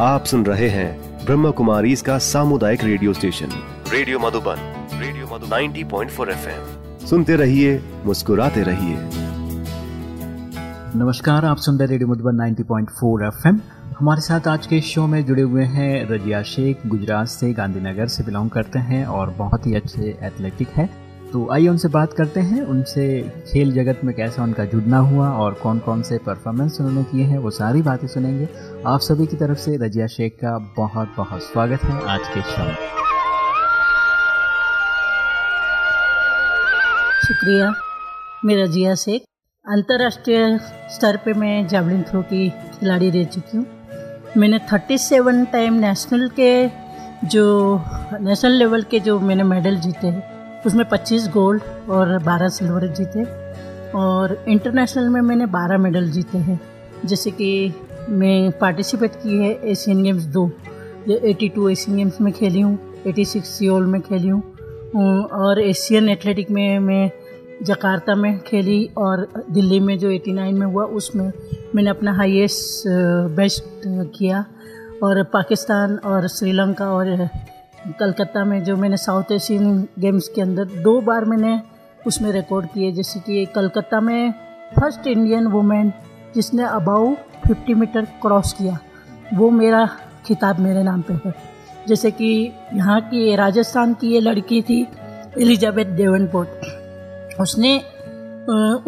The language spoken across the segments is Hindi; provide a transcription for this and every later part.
आप सुन रहे हैं ब्रह्म कुमारी इसका सामुदायिक radio station. Radio Madhuban radio Madhuban. 90.4 FM. सुनते रहिए मुस्कुराते रहिए। नमस्कार आप सुन रहे रेडियो मधुबन 90.4 एफएम। हमारे साथ आज के शो में जुड़े हुए हैं रजिया शेख गुजरात से गांधीनगर से बिलोंग करते हैं और बहुत ही अच्छे एथलेटिक है। तो आइए उनसे बात करते हैं। उनसे खेल जगत में कैसा उनका जुड़ना हुआ और कौन कौन से परफॉर्मेंस उन्होंने किए हैं, वो सारी बातें सुनेंगे। आप सभी की तरफ़ से रजिया शेख का बहुत बहुत स्वागत है आज के शो में। शुक्रिया। मैं रजिया शेख, अंतर्राष्ट्रीय स्तर पे मैं जावलिन थ्रो की खिलाड़ी रह चुकी हूँ। मैंने 37 टाइम नेशनल के जो नेशनल लेवल के जो मैंने मेडल जीते हैं उसमें 25 गोल्ड और 12 सिल्वर जीते और इंटरनेशनल में मैंने 12 मेडल जीते हैं। जैसे कि मैं पार्टिसिपेट की है एशियन गेम्स दो जो 82 एशियन गेम्स में खेली हूँ 86 सियोल में खेली हूँ और एशियन एथलेटिक में मैं जकार्ता में खेली और दिल्ली में जो 89 में हुआ उसमें मैंने अपना हाईएस्ट बेस्ट किया और पाकिस्तान और श्रीलंका और कलकत्ता में जो मैंने साउथ एशियन गेम्स के अंदर दो बार मैंने उसमें रिकॉर्ड किए, जैसे कि कलकत्ता में फ़र्स्ट इंडियन वुमेन जिसने अबाउ 50 मीटर क्रॉस किया, वो मेरा खिताब मेरे नाम पे है। जैसे कि यहाँ की राजस्थान की ये लड़की थी एलिजाबेथ देवनपोर्ट उसने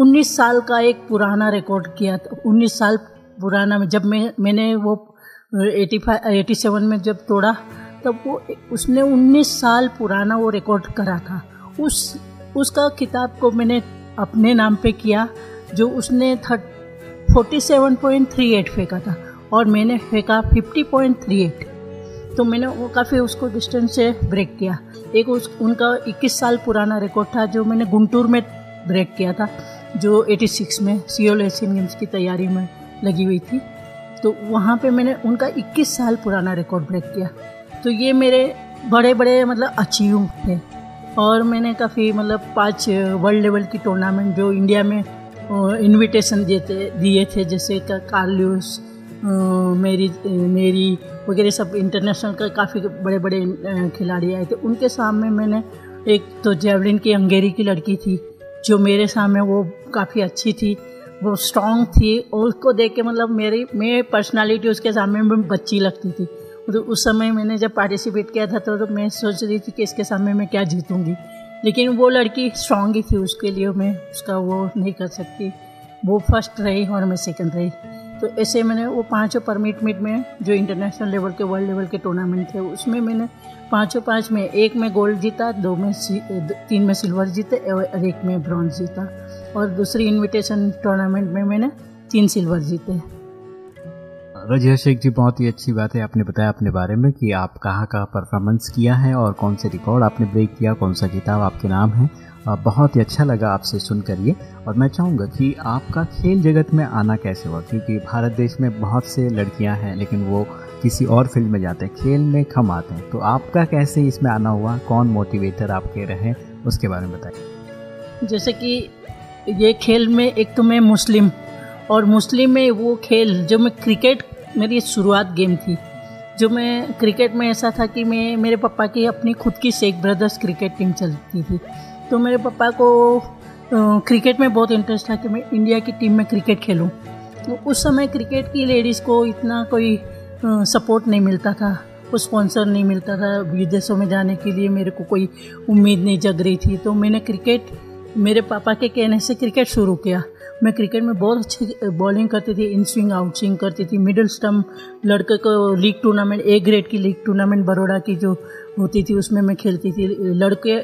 उन्नीस साल का एक पुराना रिकॉर्ड किया था। उन्नीस साल पुराना में जब मैं, मैंने वो एटी फाइव एटी सेवन में जब तोड़ा तब वो उसने 19 साल पुराना वो रिकॉर्ड करा था। उस, उसका किताब को मैंने अपने नाम पे किया, जो उसने thirty forty seven point three eight फेंका था और मैंने फेंका फिफ्टी पॉइंट थ्री एट तो मैंने वो काफ़ी उसको डिस्टेंस से ब्रेक किया। एक उस, उनका 21 साल पुराना रिकॉर्ड था, जो मैंने गुंटूर में ब्रेक किया था, जो 86 में सियोल एशियन गेम्स की तैयारी में लगी हुई थी। तो वहाँ पे मैंने उनका 21 साल पुराना रिकॉर्ड ब्रेक किया। तो ये मेरे बड़े बड़े मतलब अचीव थे। और मैंने काफ़ी मतलब पाँच वर्ल्ड लेवल की टूर्नामेंट जो इंडिया में इनविटेशन देते, दिए थे, जैसे का कार्ल्यूस मेरी मेरी वगैरह सब इंटरनेशनल का काफ़ी बड़े बड़े खिलाड़ी आए थे। उनके सामने मैंने एक तो जेवलिन की अंगेरी की लड़की थी, जो मेरे सामने वो काफ़ी अच्छी थी, वो स्ट्रांग थी, और उसको देख के मतलब मेरी मेरी पर्सनालिटी उसके सामने में बच्ची लगती थी। तो उस समय मैंने जब पार्टिसिपेट किया था तो, तो मैं सोच रही थी कि इसके सामने मैं क्या जीतूँगी। लेकिन वो लड़की स्ट्रांग ही थी उसके लिए मैं उसका वो नहीं कर सकती। वो फ़र्स्ट रही और मैं सेकंड रही। तो ऐसे मैंने वो पाँचों परमिट मीट में जो इंटरनेशनल लेवल के वर्ल्ड लेवल के टूर्नामेंट थे उसमें मैंने पाँचों पाँच में एक में गोल्ड जीता दो में तीन में सिल्वर जीते और एक में ब्रॉन्ज जीता। और दूसरी इन्विटेशन टूर्नामेंट में मैंने तीन सिल्वर जीते। रजिया शेख जी, बहुत ही अच्छी बात है, आपने बताया अपने बारे में कि आप कहाँ कहाँ परफॉर्मेंस किया है और कौन से रिकॉर्ड आपने ब्रेक किया, कौन सा किताब आपके नाम है। बहुत ही अच्छा लगा आपसे सुन करिए और मैं चाहूँगा कि आपका खेल जगत में आना कैसे हुआ? क्योंकि भारत देश में बहुत से लड़कियाँ हैं, लेकिन वो किसी और फ़ील्ड में जाते हैं, खेल में कम आते हैं। तो आपका कैसे इसमें आना हुआ? कौन मोटिवेटर आपके रहे? उसके बारे में बताइए। जैसे कि ये खेल में एक तो मैं मुस्लिम, और मुस्लिम में वो खेल, जो मैं क्रिकेट मेरी शुरुआत गेम थी, जो मैं क्रिकेट में ऐसा था कि मैं, मेरे पापा की अपनी खुद की शेख ब्रदर्स क्रिकेट टीम चलती थी। तो मेरे पापा को क्रिकेट में बहुत इंटरेस्ट था कि मैं इंडिया की टीम में क्रिकेट खेलूँ। तो उस समय क्रिकेट की लेडीज़ को इतना कोई सपोर्ट नहीं मिलता था को स्पॉन्सर नहीं मिलता था, विदेशों में जाने के लिए मेरे को कोई उम्मीद नहीं जग रही थी। तो मैंने क्रिकेट मेरे पापा के कहने से क्रिकेट शुरू किया। मैं क्रिकेट में बहुत अच्छी बॉलिंग करती थी इन स्विंग आउट स्विंग करती थी। मिडिल स्टम्प लड़के को लीग टूर्नामेंट ए ग्रेड की लीग टूर्नामेंट बड़ोड़ा की जो होती थी, उसमें मैं खेलती थी। लड़के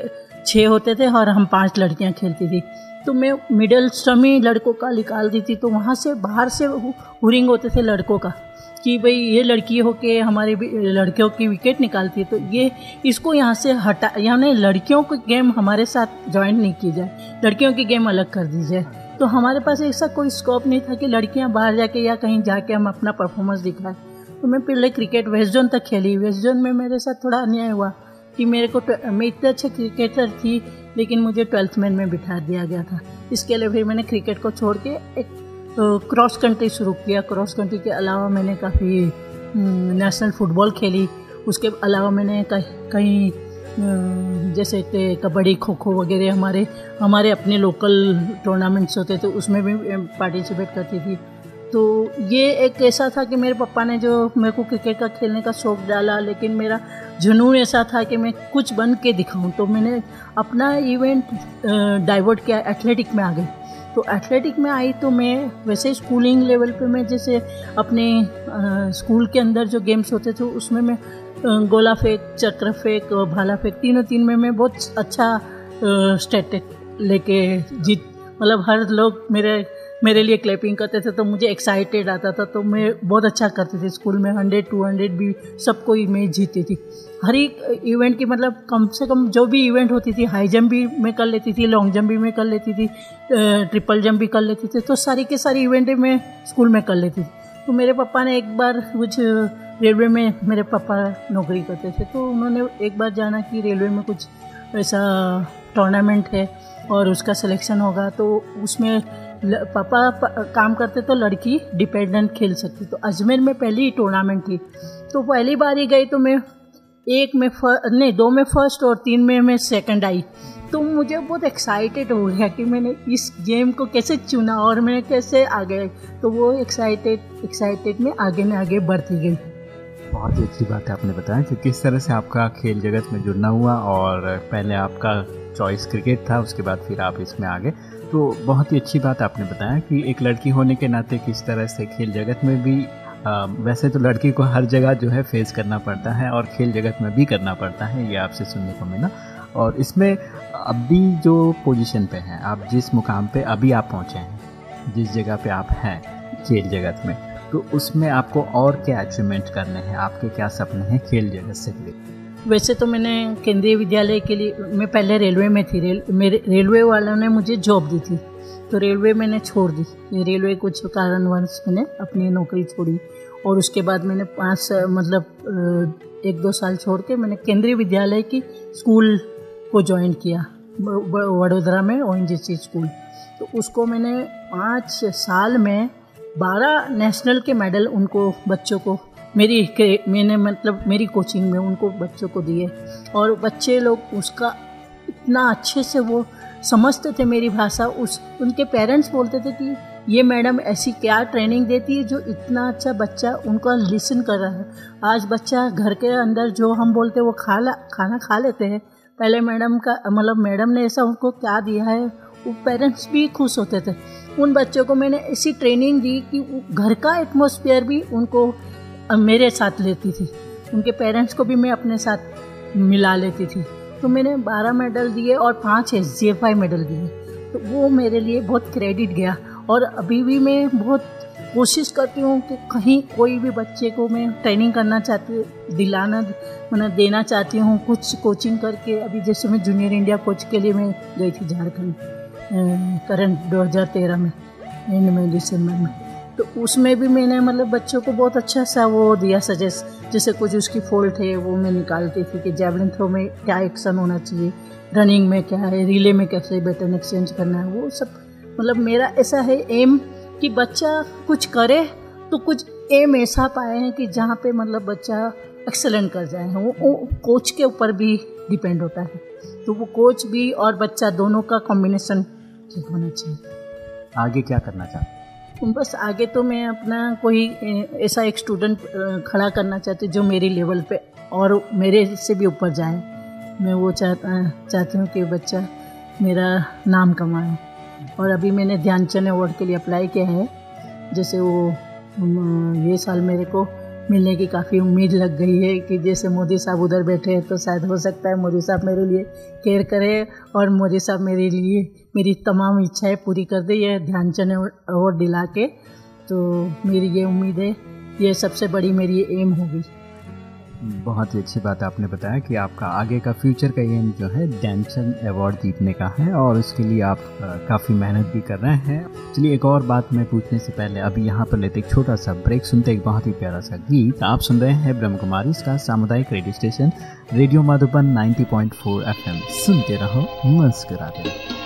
छः होते थे और हम पाँच लड़कियाँ खेलती थी। तो मैं मिडिल स्टम ही लड़कों का निकाल दी थी तो वहाँ से बाहर से हुरिंग होते थे लड़कों का। कि भाई ये लड़की हो के हमारे लड़कियों की विकेट निकालती है तो ये, इसको यहाँ से हटा, यानी लड़कियों की गेम हमारे साथ ज्वाइन नहीं की जाए। लड़कियों की गेम अलग कर दी जाए। तो हमारे पास ऐसा कोई स्कोप नहीं था कि लड़कियाँ बाहर जाके या कहीं जाके हम अपना परफॉर्मेंस दिखाएँ। तो मैं पहले क्रिकेट वेस्ट जोन तक खेली। वेस्ट जोन में मेरे साथ थोड़ा अन्याय हुआ कि मेरे को मैं इतने अच्छे क्रिकेटर थी, लेकिन मुझे ट्वेल्थ मैन में बिठा दिया गया था। इसके लिए फिर मैंने क्रिकेट को छोड़ के एक क्रॉस कंट्री शुरू किया। क्रॉस कंट्री के अलावा मैंने काफ़ी नेशनल फुटबॉल खेली। उसके अलावा मैंने कहीं जैसे कि कबड्डी खो खो वगैरह हमारे हमारे अपने लोकल टूर्नामेंट्स होते थे, उसमें भी पार्टिसिपेट करती थी। तो ये एक ऐसा था कि मेरे पापा ने जो मेरे को क्रिकेट का खेलने का शौक़ डाला, लेकिन मेरा जुनून ऐसा था कि मैं कुछ बन के दिखाऊँ। तो मैंने अपना इवेंट डाइवर्ट किया एथलेटिक में आ गई। तो एथलेटिक में आई तो मैं वैसे स्कूलिंग लेवल पे मैं जैसे अपने आ, स्कूल के अंदर जो गेम्स होते थे उसमें मैं गोला फेंक चक्र फेंक और भाला फेंक तीनों तीन में मैं बहुत अच्छा स्टेटिक लेके जीत मतलब हर लोग मेरे मेरे लिए क्लैपिंग करते थे तो मुझे एक्साइटेड आता था तो मैं बहुत अच्छा करती थी स्कूल में हंड्रेड टू हंड्रेड भी सबको मैं जीती थी। हर एक इवेंट की मतलब कम से कम जो भी इवेंट होती थी हाई जंप भी मैं कर लेती थी लॉन्ग जंप भी मैं कर लेती थी ट्रिपल जंप भी कर लेती थी तो सारी के सारी इवेंटें मैं स्कूल में कर लेती थी। तो मेरे पापा ने एक बार कुछ रेलवे में मेरे पापा नौकरी करते थे तो उन्होंने एक बार जाना कि रेलवे में कुछ ऐसा टूर्नामेंट है और उसका सिलेक्शन होगा तो उसमें पापा काम करते तो लड़की डिपेंडेंट खेल सकती। तो अजमेर में पहली टूर्नामेंट थी। तो पहली बार ही गई तो मैं, एक में नहीं, दो में फ़र्स्ट और तीन में मैं सेकंड आई। तो मुझे बहुत एक्साइटेड हो गया कि मैंने इस गेम को कैसे चुना और मैं कैसे आगे तो वो एक्साइटेड एक्साइटेड में आगे में आगे बढ़ती गई। बहुत ही अच्छी बात है आपने बताया कि किस तरह से आपका खेल जगत में जुड़ना हुआ और पहले आपका चॉइस क्रिकेट था, उसके बाद फिर आप इसमें आ गए तो बहुत ही अच्छी बात आपने बताया कि एक लड़की होने के नाते किस तरह से खेल जगत में भी आ, वैसे तो लड़की को हर जगह जो है फेस करना पड़ता है और खेल जगत में भी करना पड़ता है ये आपसे सुनने को मिला। और इसमें अभी जो पोजीशन पे हैं आप जिस मुकाम पे अभी आप पहुँचे हैं जिस जगह पे आप हैं खेल जगत में तो उसमें आपको और क्या अचीवमेंट करने हैं? आपके क्या सपने हैं खेल जगत से रिलेटेड वैसे तो मैंने केंद्रीय विद्यालय के लिए, मैं पहले रेलवे में थी, रेल, मेरे, रेलवे वालों ने मुझे जॉब दी थी तो रेलवे मैंने छोड़ दी। रेलवे कुछ कारणवश मैंने अपनी नौकरी छोड़ी, और उसके बाद मैंने पाँच मतलब एक दो साल छोड़ के मैंने केंद्रीय विद्यालय की स्कूल को ज्वाइन किया वडोदरा में ओ स्कूल। तो उसको मैंने पाँच साल में बारह नेशनल के मेडल उनको, बच्चों को मेरी मैंने मतलब मेरी कोचिंग में उनको बच्चों को दिए। और बच्चे लोग उसका इतना अच्छे से वो समझते थे मेरी भाषा। उस, उनके पेरेंट्स बोलते थे कि ये मैडम ऐसी क्या ट्रेनिंग देती है जो इतना अच्छा बच्चा उनका लिसन कर रहा है। आज बच्चा घर के अंदर जो हम बोलते हैं वो खा ला खाना खा लेते हैं। पहले मैडम का मतलब मैडम ने ऐसा उनको क्या दिया है, वो पेरेंट्स भी खुश होते थे। उन बच्चों को मैंने ऐसी ट्रेनिंग दी कि घर का एटमोसफियर भी उनको मेरे साथ लेती थी। उनके पेरेंट्स को भी मैं अपने साथ मिला लेती थी। तो मैंने बारह मेडल दिए और पाँच S G F I medal दिए। तो वो मेरे लिए बहुत क्रेडिट गया। और अभी भी मैं बहुत कोशिश करती हूँ कि कहीं कोई भी बच्चे को मैं ट्रेनिंग करना चाहती दिलाना, मैंने देना चाहती हूँ। कुछ कोचिंग करके अभी जैसे मैं जूनियर इंडिया कोच के लिए मैं गई थी झारखंड करंट 2013 में एंड में दिसंबर में। तो उसमें भी मैंने मतलब बच्चों को बहुत अच्छा सा वो दिया सजेस्ट जैसे कुछ उसकी फॉल्ट है वो मैं निकालती थी कि जेवलिन थ्रो में क्या एक्शन होना चाहिए रनिंग में क्या है रिले में कैसे बैटन एक्सचेंज करना है वो सब। मतलब मेरा ऐसा है एम कि बच्चा कुछ करे तो कुछ एम ऐसा पाए हैं कि जहाँ पे मतलब बच्चा एक्सेलेंट कर जाए वो, वो कोच के ऊपर भी डिपेंड होता है। तो वो कोच भी और बच्चा दोनों का कॉम्बिनेशन ठीक होना चाहिए। आगे क्या करना चाहते बस आगे तो मैं अपना कोई ऐसा एक स्टूडेंट खड़ा करना चाहती हूँ जो मेरी लेवल पे और मेरे से भी ऊपर जाए। मैं वो चाहता चाहती हूँ कि बच्चा मेरा नाम कमाए। और अभी मैंने ध्यानचंद अवार्ड के लिए अप्लाई किया है। जैसे वो ये साल मेरे को मिलने की काफ़ी उम्मीद लग गई है कि जैसे मोदी साहब उधर बैठे हैं तो शायद हो सकता है मोदी साहब मेरे लिए केयर करें और मोदी साहब मेरे लिए मेरी तमाम इच्छाएँ पूरी कर दे ये ध्यानचंद अवार्ड दिला के। तो मेरी ये उम्मीद है ये सबसे बड़ी मेरी एम होगी। बहुत ही अच्छी बात आपने बताया कि आपका आगे का फ्यूचर का एम जो है डैंसन अवार्ड जीतने का है और उसके लिए आप काफ़ी मेहनत भी कर रहे हैं। चलिए एक और बात मैं पूछने से पहले अभी यहाँ पर लेते एक छोटा सा ब्रेक सुनते एक बहुत ही प्यारा सा गीत। आप सुन रहे हैं ब्रह्म कुमारी, इसका सामुदायिक radio station radio Madhuban 90.4 FM सुनते रहो, मुस्कुराते रहो।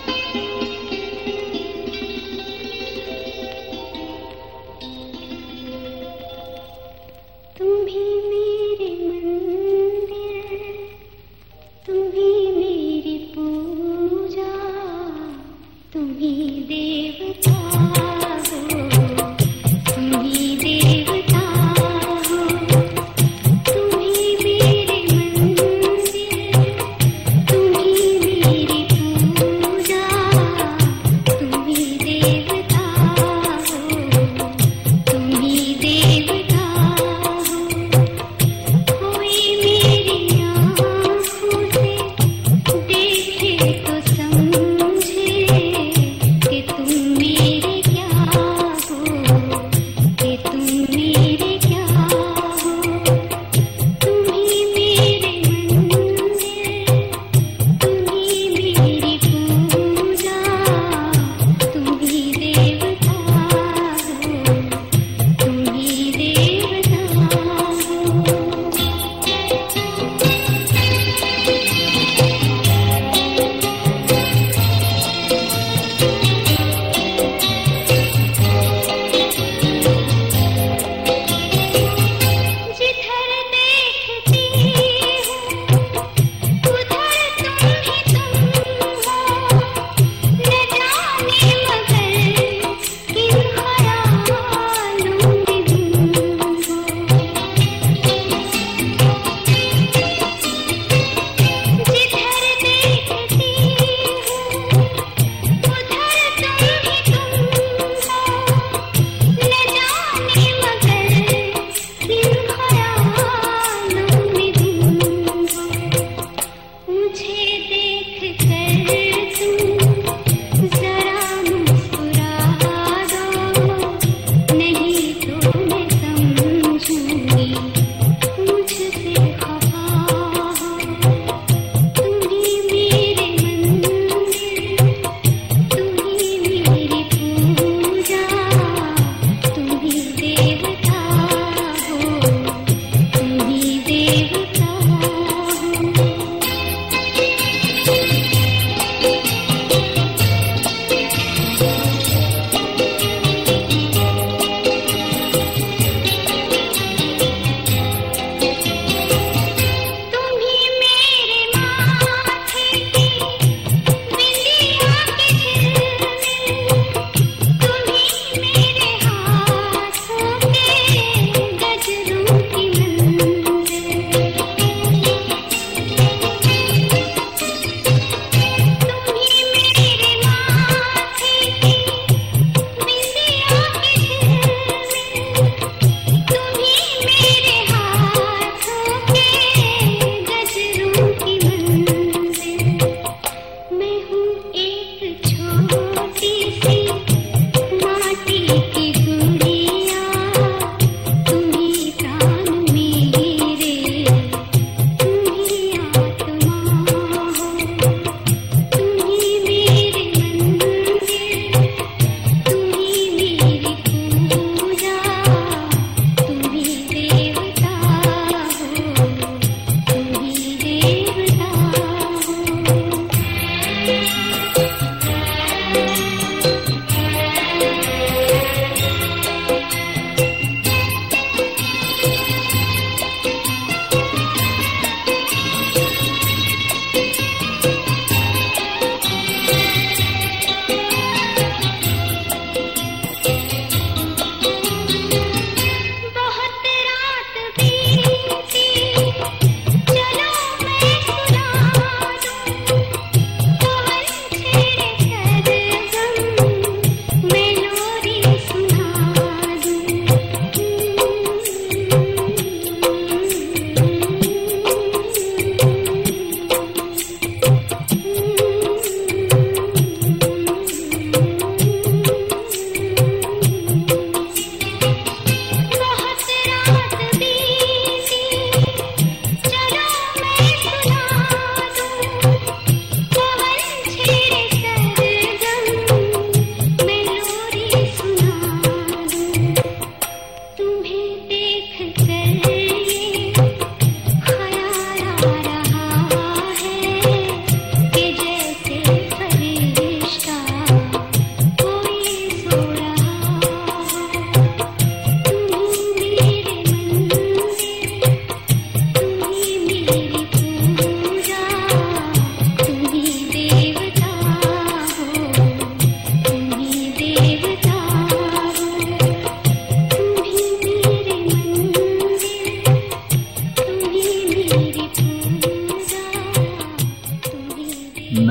Thank you.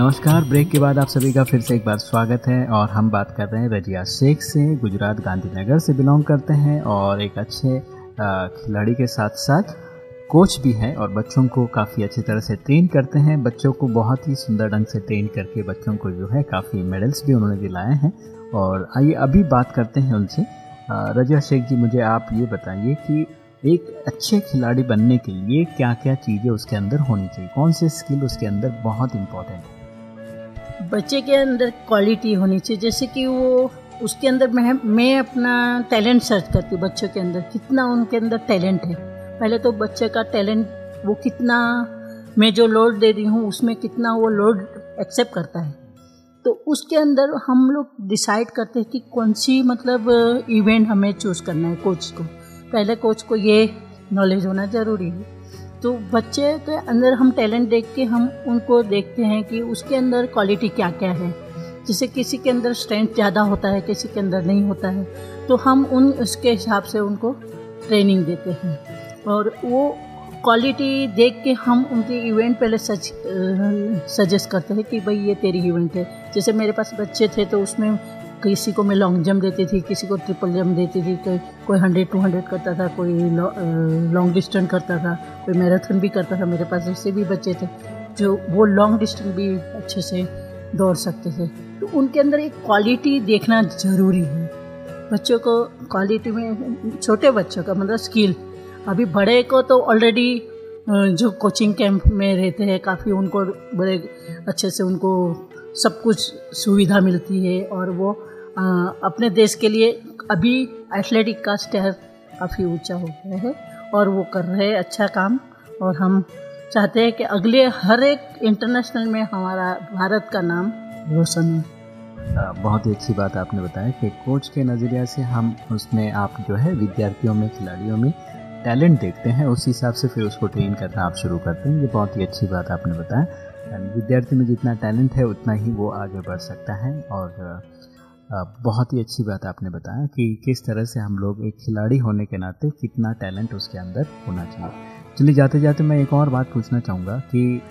नमस्कार। ब्रेक के बाद आप सभी का फिर से एक बार स्वागत है और हम बात कर रहे हैं रजिया शेख से, गुजरात गांधीनगर से बिलोंग करते हैं और एक अच्छे खिलाड़ी के साथ साथ कोच भी हैं और बच्चों को काफ़ी अच्छी तरह से ट्रेन करते हैं। बच्चों को बहुत ही सुंदर ढंग से ट्रेन करके बच्चों को जो है काफ़ी मेडल्स भी उन्होंने दिलाए हैं। और आइए अभी बात करते हैं उनसे। रजिया शेख जी, मुझे आप ये बताइए कि एक अच्छे खिलाड़ी बनने के लिए क्या क्या चीज़ें उसके अंदर होनी चाहिए? कौन से स्किल उसके अंदर बहुत इम्पोर्टेंट है? बच्चे के अंदर क्वालिटी होनी चाहिए। जैसे कि वो उसके अंदर मैं मैं अपना टैलेंट सर्च करती हूँ बच्चों के अंदर, कितना उनके अंदर टैलेंट है। पहले तो बच्चे का टैलेंट वो कितना, मैं जो लोड दे रही हूँ, उसमें कितना वो लोड एक्सेप्ट करता है। तो उसके अंदर हम लोग डिसाइड करते हैं कि कौन सी मतलब इवेंट हमें चूज़ करना है कोच को। पहले कोच को ये नॉलेज होना ज़रूरी है। तो बच्चे के अंदर हम टैलेंट देख के हम उनको देखते हैं कि उसके अंदर क्वालिटी क्या क्या है। जैसे किसी के अंदर स्ट्रेंथ ज़्यादा होता है, किसी के अंदर नहीं होता है तो हम उन, उसके हिसाब से उनको ट्रेनिंग देते हैं। और वो क्वालिटी देख के हम उनके इवेंट पहले सच सजेस्ट करते हैं कि भाई ये तेरी इवेंट है। जैसे मेरे पास बच्चे थे तो उसमें किसी को मैं लॉन्ग जंप देती थी, किसी को ट्रिपल जंप देती थी, कोई कोई हंड्रेड टू हंड्रेड करता था, कोई लॉन्ग डिस्टेंस करता था, कोई मैराथन भी करता था, मेरे पास ऐसे भी बच्चे थे, जो वो लॉन्ग डिस्टेंस भी अच्छे से दौड़ सकते थे। तो उनके अंदर एक क्वालिटी देखना ज़रूरी है। बच्चों को क्वालिटी में, छोटे बच्चों का मतलब स्किल अभी बड़े को तो ऑलरेडी जो कोचिंग कैंप में रहते हैं, काफ़ी उनको बड़े अच्छे से उनको सब कुछ सुविधा मिलती है और वो अपने देश के लिए अभी एथलेटिक का स्टेयर काफ़ी ऊँचा हो गया है और वो कर रहे हैं अच्छा काम। और हम चाहते हैं कि अगले हर एक इंटरनेशनल में हमारा भारत का नाम रोशन हो। बहुत ही अच्छी बात आपने बताया कि कोच के नज़रिया से हम उसमें आप जो है विद्यार्थियों में, खिलाड़ियों में टैलेंट देखते हैं। उस हिसाब से फिर उसको ट्रेन करना आप शुरू करते हैं। ये बहुत ही अच्छी बात आपने बताया। विद्यार्थी में जितना टैलेंट है, उतना ही वो आगे बढ़ सकता है। और बहुत ही अच्छी बात आपने बताया कि किस तरह से हम लोग एक खिलाड़ी होने के नाते कितना टैलेंट उसके अंदर होना चाहिए। चलिए जाते जाते मैं एक और बात पूछना चाहूँगा कि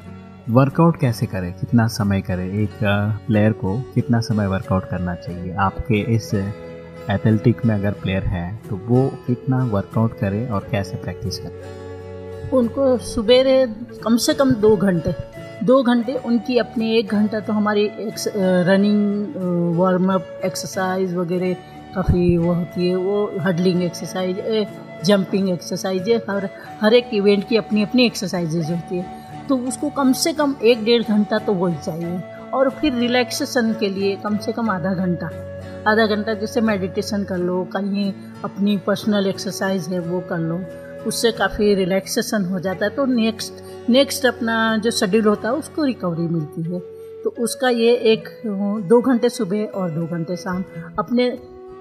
वर्कआउट कैसे करें? कितना समय करें? एक प्लेयर को कितना समय वर्कआउट करना चाहिए? आपके इस एथलेटिक में अगर प्लेयर है तो वो कितना वर्कआउट करे और कैसे प्रैक्टिस करें? उनको सुबह कम से कम दो घंटे। दो घंटे, उनकी अपनी एक घंटा तो हमारी रनिंग वार्म अप एक्सरसाइज वगैरह काफ़ी वो होती है, वो हडलिंग एक्सरसाइज जंपिंग एक्सरसाइज हर हर एक इवेंट की अपनी अपनी एक्सरसाइजेज होती है। तो उसको कम से कम एक डेढ़ घंटा तो वही चाहिए। और फिर रिलैक्सेशन के लिए कम से कम आधा घंटा। आधा घंटा जैसे मेडिटेशन कर लो, कहीं अपनी पर्सनल एक्सरसाइज है वो कर लो। उससे काफ़ी रिलैक्सेशन हो जाता है तो नेक्स्ट नेक्स्ट अपना जो शेड्यूल होता है, उसको रिकवरी मिलती है। तो उसका ये एक, दो घंटे सुबह और दो घंटे शाम। अपने,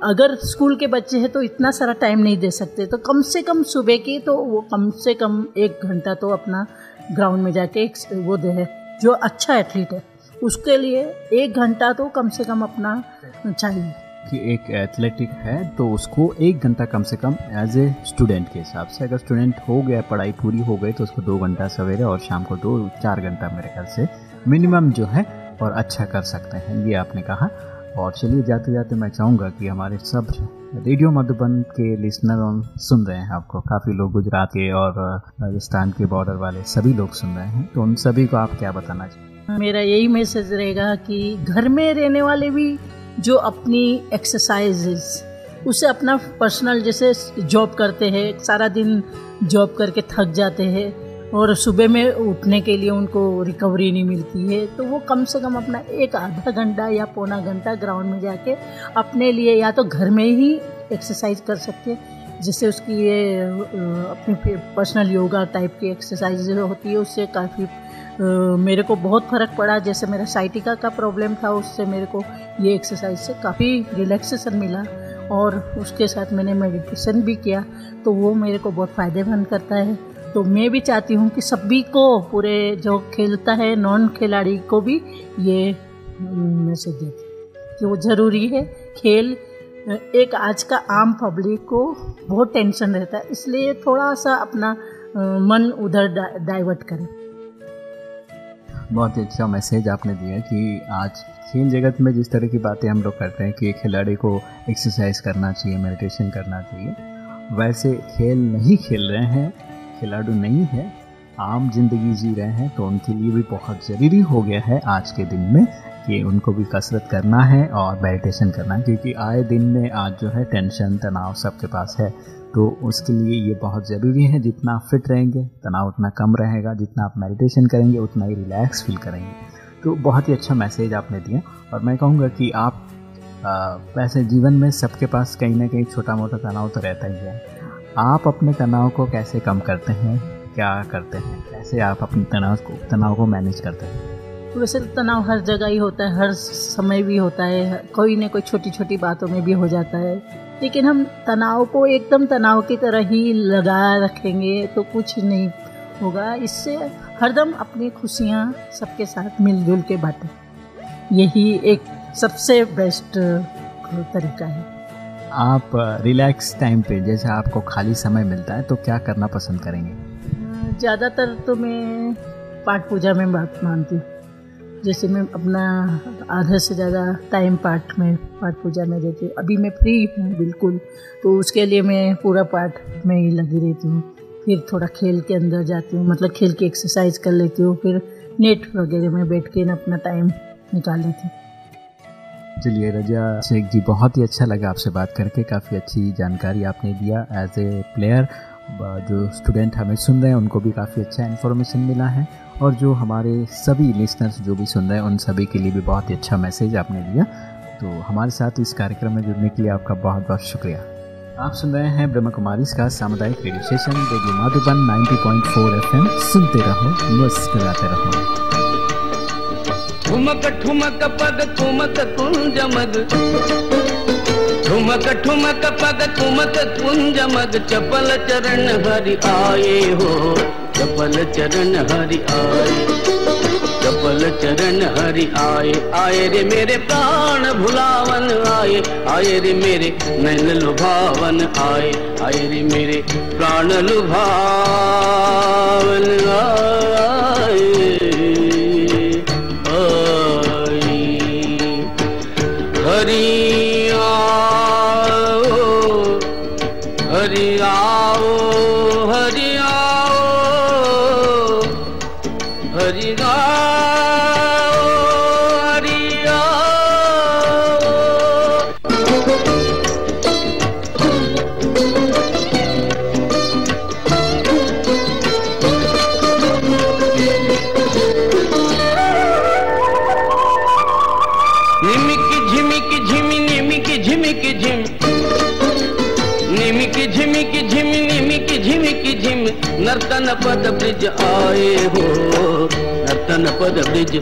अगर स्कूल के बच्चे हैं तो इतना सारा टाइम नहीं दे सकते। तो कम से कम सुबह की तो वो कम से कम एक घंटा तो अपना ग्राउंड में जाके एक, वो दे जो अच्छा एथलीट है। उसके लिए एक घंटा तो कम से कम अपना चाहिए। कि एक एथलेटिक है तो उसको एक घंटा कम से कम एज ए स्टूडेंट के हिसाब से, अगर स्टूडेंट हो गया, पढ़ाई पूरी हो गई तो उसको दो घंटा सवेरे और शाम को दो, चार घंटा मेरे ख्याल से मिनिमम जो है और अच्छा कर सकते हैं, ये आपने कहा। और चलिए, जाते जाते मैं चाहूँगा कि हमारे सब रेडियो मधुबन के लिसनर सुन रहे हैं आपको। काफ़ी लोग गुजरात के और राजस्थान के बॉर्डर वाले सभी लोग सुन रहे हैं तो उन सभी को आप क्या बताना चाहिए मेरा यही मैसेज रहेगा कि घर में रहने वाले भी जो अपनी एक्सरसाइजेस उसे अपना पर्सनल जैसे जॉब करते हैं, सारा दिन जॉब करके थक जाते हैं और सुबह में उठने के लिए उनको रिकवरी नहीं मिलती है तो वो कम से कम अपना एक आधा घंटा या पौना घंटा ग्राउंड में जाके अपने लिए या तो घर में ही एक्सरसाइज कर सकते हैं, जिससे उसकी ये अपनी पर्सनल योगा टाइप की एक्सरसाइज होती है, उससे काफ़ी मेरे को बहुत फ़र्क पड़ा। जैसे मेरा साइटिका का प्रॉब्लम था, उससे मेरे को ये एक्सरसाइज से काफ़ी रिलैक्सेशन मिला और उसके साथ मैंने मेडिटेशन भी किया। तो वो मेरे को बहुत फ़ायदेमंद करता है। तो मैं भी चाहती हूँ कि सभी को पूरे जो खेलता है नॉन खिलाड़ी को भी ये मैसेज देती कि वो ज़रूरी है। खेल, एक आज का आम पब्लिक को बहुत टेंशन रहता है, इसलिए थोड़ा सा अपना मन उधर डाइवर्ट करें। बहुत ही अच्छा मैसेज आपने दिया कि आज खेल जगत में जिस तरह की बातें हम लोग करते हैं कि खिलाड़ी को एक्सरसाइज करना चाहिए मेडिटेशन करना चाहिए, वैसे खेल नहीं खेल रहे हैं, खिलाड़ी नहीं है, आम ज़िंदगी जी रहे हैं तो उनके लिए भी बहुत ज़रूरी हो गया है आज के दिन में कि उनको भी कसरत करना है और मेडिटेशन करना है क्योंकि आए दिन में आज जो है टेंशन तनाव सबके पास है। तो उसके लिए ये बहुत ज़रूरी है जितना आप फिट रहेंगे तनाव उतना कम रहेगा जितना आप मेडिटेशन करेंगे उतना ही रिलैक्स फील करेंगे। तो बहुत ही अच्छा मैसेज आपने दिया और मैं कहूँगा कि आप आ, वैसे जीवन में सबके पास कहीं ना कहीं छोटा मोटा तनाव तो रहता ही है। आप अपने तनाव को कैसे कम करते हैं क्या करते हैं कैसे आप अपने तनाव को तनाव को मैनेज करते हैं? वैसे तो तनाव हर जगह ही होता है हर समय भी होता है कोई ना कोई छोटी छोटी बातों में भी हो जाता है। लेकिन हम तनाव को एकदम तनाव की तरह ही लगा रखेंगे तो कुछ नहीं होगा। इससे हरदम अपनी खुशियाँ सबके साथ मिलजुल के बांटें। यही एक सबसे बेस्ट तरीका है। आप रिलैक्स टाइम पे जैसे आपको खाली समय मिलता है तो क्या करना पसंद करेंगे? ज़्यादातर तो मैं पाठ पूजा में बात मानती हूँ। जैसे मैं अपना आधा से ज़्यादा टाइम पाठ में, पाठ पूजा में देती हूँ। अभी मैं फ्री हूँ बिल्कुल तो उसके लिए मैं पूरा पाठ में ही लगी रहती हूँ। फिर थोड़ा खेल के अंदर जाती हूँ मतलब खेल की एक्सरसाइज कर लेती हूँ, फिर नेट वगैरह में बैठ के ना अपना टाइम निकाल लेती हूँ। चलिए रजा शेख जी, बहुत ही अच्छा लगा आपसे बात करके, काफ़ी अच्छी जानकारी आपने दिया एज ए प्लेयर जो स्टूडेंट हमें सुन रहे हैं, उनको भी काफ़ी अच्छा इन्फॉर्मेशन मिला है। और जो हमारे सभी लिसनर्स जो भी सुन रहे हैं, उन सभी के लिए भी बहुत ही अच्छा मैसेज आपने दिया। तो हमारे साथ इस कार्यक्रम में जुड़ने के लिए आपका बहुत बहुत शुक्रिया। आप सुन रहे हैं ब्रह्म कुमारी का सामुदायिक radio station radio Madhuban 90.4 FM सुनते रहो, मुस्कुराते रहो। ठुमक ठुमक पग ठुमक कुंज मग ठुमक ठुमक, पग ठुमक, कुंज मग चपल चरण हरि आए हो। चपल चरण हरि आए, चपल चरण हरि आए। आए रे मेरे प्राण भुलावन आए आए रे मेरे नैन लुभावन आए आए रे मेरे प्राण लुभावन आए। नर्तन पद ब्रिज आए हो। नर्तन पद ब्रिज।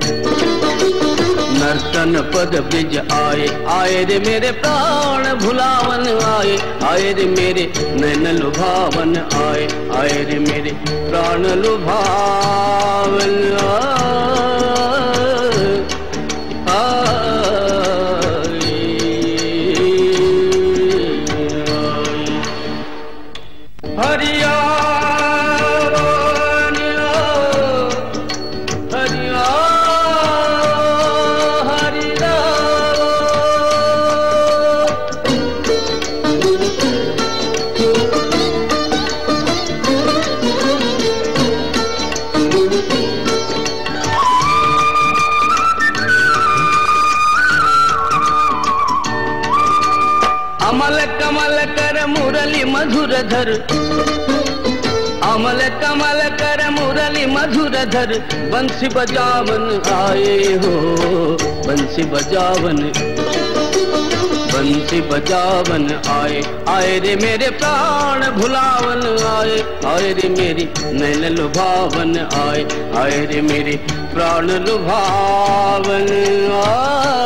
नर्तन पद ब्रिज आए। आए रे मेरे प्राण भुलावन आए। आए रे मेरे नैन लुभावन आए। आए रे मेरे प्राण लुभावन हरिया धर बंसी बजावन आए हो। बंसी बजावन बंसी बजावन आए। आए रे मेरे प्राण भुलावन आए। आए रे मेरी नैन लुभावन आए। आए रे मेरे प्राण लुभावन आए।